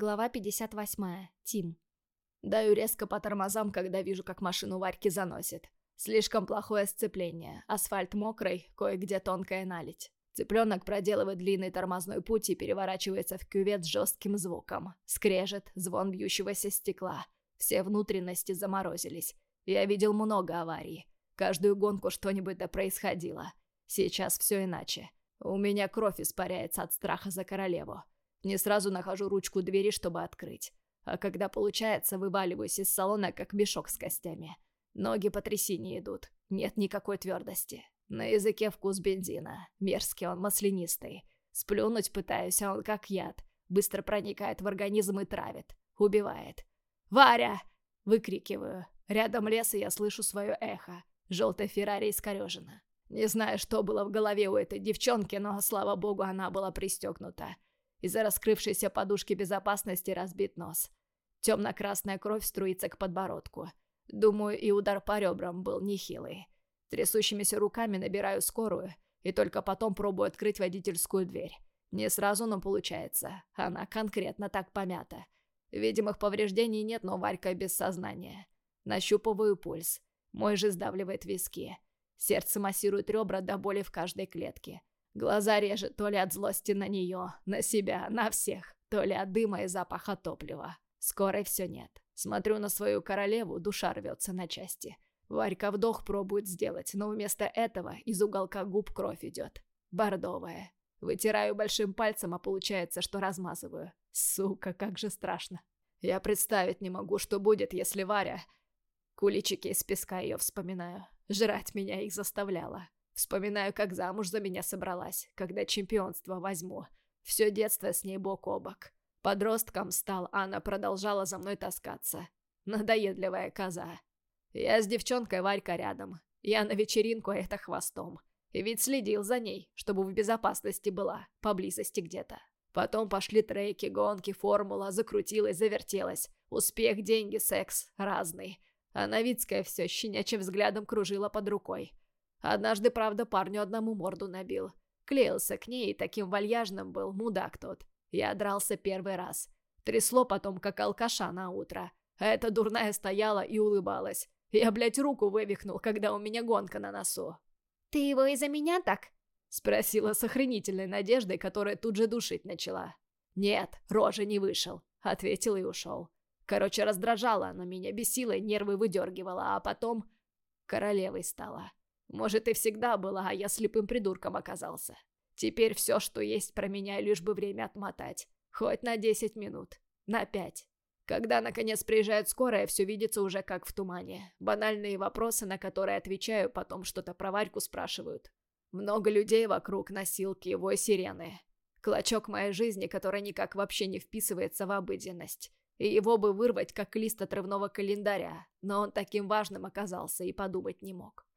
Глава 58. Тим. Даю резко по тормозам, когда вижу, как машину Варьки заносит. Слишком плохое сцепление, асфальт мокрый, кое-где тонкая наледь. Цыпленок проделывает длинный тормозной путь и переворачивается в кювет с жестким звуком. Скрежет, звон бьющегося стекла. Все внутренности заморозились. Я видел много аварий. Каждую гонку что-нибудь да происходило. Сейчас все иначе. У меня кровь испаряется от страха за королеву. Не сразу нахожу ручку двери, чтобы открыть. А когда получается, вываливаюсь из салона, как мешок с костями. Ноги по трясине идут. Нет никакой твердости. На языке вкус бензина. Мерзкий он, маслянистый. Сплюнуть пытаюсь, а он как яд. Быстро проникает в организм и травит. Убивает. «Варя!» — выкрикиваю. Рядом лес, и я слышу свое эхо. Желтая Феррари искорежена. Не знаю, что было в голове у этой девчонки, но, слава богу, она была пристегнута. Из-за раскрывшейся подушки безопасности разбит нос. Темно-красная кровь струится к подбородку. Думаю, и удар по ребрам был нехилый. Трясущимися руками набираю скорую и только потом пробую открыть водительскую дверь. Не сразу, но получается. Она конкретно так помята. Видимых повреждений нет, но Варька без сознания. Нащупываю пульс. Мой же сдавливает виски. Сердце массирует ребра до боли в каждой клетке. Глаза режет то ли от злости на нее, на себя, на всех, то ли от дыма и запаха топлива. Скорой все нет. Смотрю на свою королеву, душа рвется на части. Варька вдох пробует сделать, но вместо этого из уголка губ кровь идет. Бордовая. Вытираю большим пальцем, а получается, что размазываю. Сука, как же страшно. Я представить не могу, что будет, если Варя... Куличики из песка ее вспоминаю. Жрать меня их заставляла. Вспоминаю, как замуж за меня собралась, когда чемпионство возьму. Все детство с ней бок о бок. Подростком стал, а она продолжала за мной таскаться. Надоедливая коза. Я с девчонкой Варька рядом. Я на вечеринку, а это хвостом. И ведь следил за ней, чтобы в безопасности была, поблизости где-то. Потом пошли треки, гонки, формула, закрутилась, завертелась. Успех, деньги, секс, разный. А Новицкая все щенячьим взглядом кружила под рукой. Однажды, правда, парню одному морду набил. Клеился к ней таким вальяжным был, мудак тот. Я дрался первый раз. Трясло потом, как алкаша на утро. А эта дурная стояла и улыбалась. Я, блядь, руку вывихнул, когда у меня гонка на носу. «Ты его из-за меня так?» Спросила с охренительной надеждой, которая тут же душить начала. «Нет, рожа не вышел», — ответил и ушел. Короче, раздражала она меня, бесила, нервы выдергивала, а потом королевой стала. Может, и всегда была, а я слепым придурком оказался. Теперь все, что есть про меня, лишь бы время отмотать. Хоть на 10 минут. На 5. Когда, наконец, приезжает скорая, все видится уже как в тумане. Банальные вопросы, на которые отвечаю, потом что-то про Варьку спрашивают. Много людей вокруг, носилки, вой сирены. Клочок моей жизни, который никак вообще не вписывается в обыденность. И его бы вырвать, как лист отрывного календаря. Но он таким важным оказался и подумать не мог.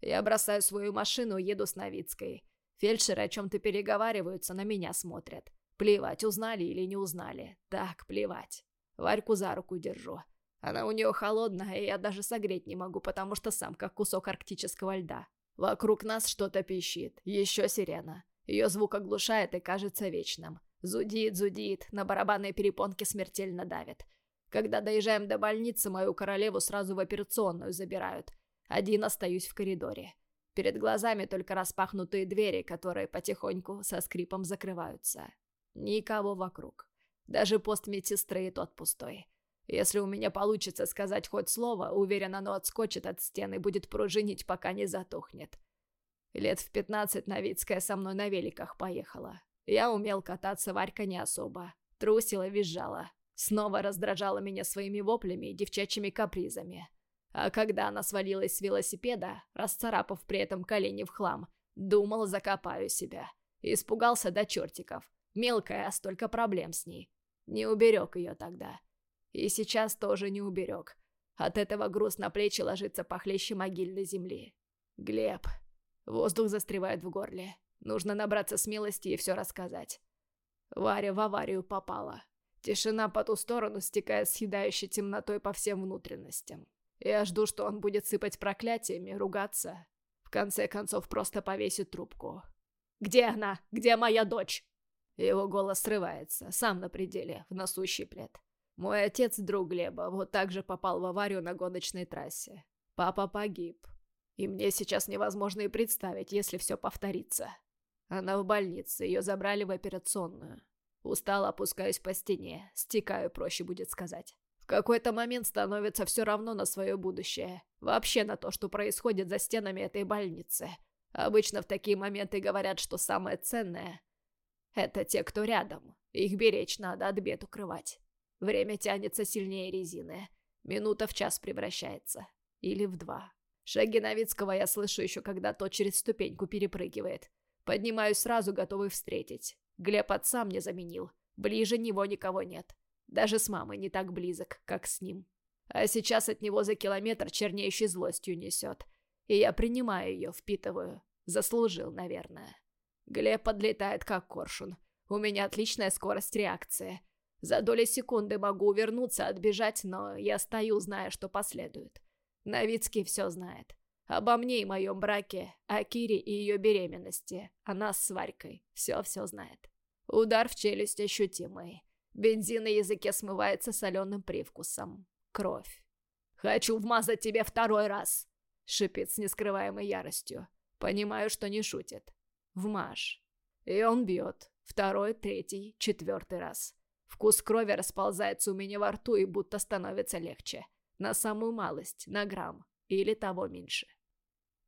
Я бросаю свою машину, еду с Новицкой. Фельдшеры о чем-то переговариваются, на меня смотрят. Плевать, узнали или не узнали. Так, плевать. Варьку за руку держу. Она у нее холодная, и я даже согреть не могу, потому что сам как кусок арктического льда. Вокруг нас что-то пищит. Еще сирена. Ее звук оглушает и кажется вечным. Зудит, зудит, на барабанные перепонки смертельно давит. Когда доезжаем до больницы, мою королеву сразу в операционную забирают. Один остаюсь в коридоре. Перед глазами только распахнутые двери, которые потихоньку со скрипом закрываются. Никого вокруг. Даже пост медсестры и тот пустой. Если у меня получится сказать хоть слово, уверен, оно отскочит от стены и будет пружинить, пока не затухнет. Лет в пятнадцать Новицкая со мной на великах поехала. Я умел кататься, Варька не особо. Трусила, визжала. Снова раздражала меня своими воплями и девчачьими капризами. А когда она свалилась с велосипеда, расцарапав при этом колени в хлам, думал, закопаю себя. Испугался до чертиков. Мелкая, а столько проблем с ней. Не уберег ее тогда. И сейчас тоже не уберег. От этого груз на плечи ложится похлеще могильной земли. Глеб. Воздух застревает в горле. Нужно набраться смелости и все рассказать. Варя в аварию попала. Тишина по ту сторону стекает съедающей темнотой по всем внутренностям. Я жду, что он будет сыпать проклятиями, ругаться. В конце концов, просто повесит трубку. «Где она? Где моя дочь?» Его голос срывается, сам на пределе, в носу щиплет. Мой отец, друг Глеба, вот так же попал в аварию на гоночной трассе. Папа погиб. И мне сейчас невозможно и представить, если все повторится. Она в больнице, ее забрали в операционную. Устал, опускаюсь по стене, стекаю, проще будет сказать. Какой-то момент становится все равно на свое будущее. Вообще на то, что происходит за стенами этой больницы. Обычно в такие моменты говорят, что самое ценное — это те, кто рядом. Их беречь надо, от бед укрывать. Время тянется сильнее резины. Минута в час превращается. Или в два. Шаги Новицкого я слышу еще, когда тот через ступеньку перепрыгивает. Поднимаюсь сразу, готовый встретить. Глеб отца мне заменил. Ближе него никого нет. Даже с мамой не так близок, как с ним. А сейчас от него за километр чернеющей злостью несет. И я принимаю ее, впитываю. Заслужил, наверное. Глеб подлетает, как коршун. У меня отличная скорость реакции. За доли секунды могу увернуться, отбежать, но я стою, зная, что последует. Новицкий все знает. Обо мне и моем браке, о Кире и ее беременности, о нас с Варькой. Все-все знает. Удар в челюсть ощутимый. Бензин на языке смывается соленым привкусом. Кровь. «Хочу вмазать тебе второй раз!» Шипит с нескрываемой яростью. Понимаю, что не шутит. Вмажь. И он бьет. Второй, третий, четвертый раз. Вкус крови расползается у меня во рту и будто становится легче. На самую малость, на грамм. Или того меньше.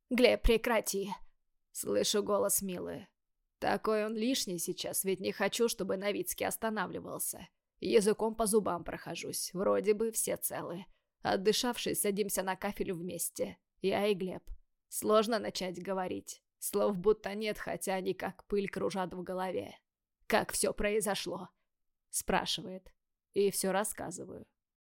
«Глеб, прекрати!» Слышу голос Милы. Такой он лишний сейчас, ведь не хочу, чтобы Новицкий останавливался. Языком по зубам прохожусь, вроде бы все целы. Отдышавшись, садимся на кафель вместе. Я и Глеб. Сложно начать говорить. Слов будто нет, хотя они как пыль кружат в голове. «Как все произошло?» Спрашивает. И все рассказываю.